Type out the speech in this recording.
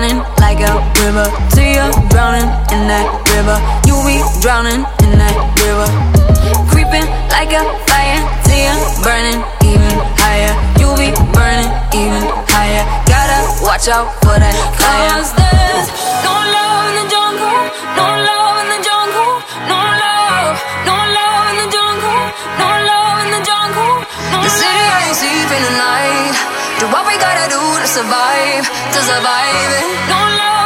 running like a river till you're drowning in that river. You be drowning in that river. Creeping like a fire till you're burning even higher. You be burning even higher. Gotta watch out for that fire. No love in the jungle, no love in the jungle, no love, no love in the jungle, no love in the jungle. The city ain't night. Do what we gotta survive, to survive it. Love.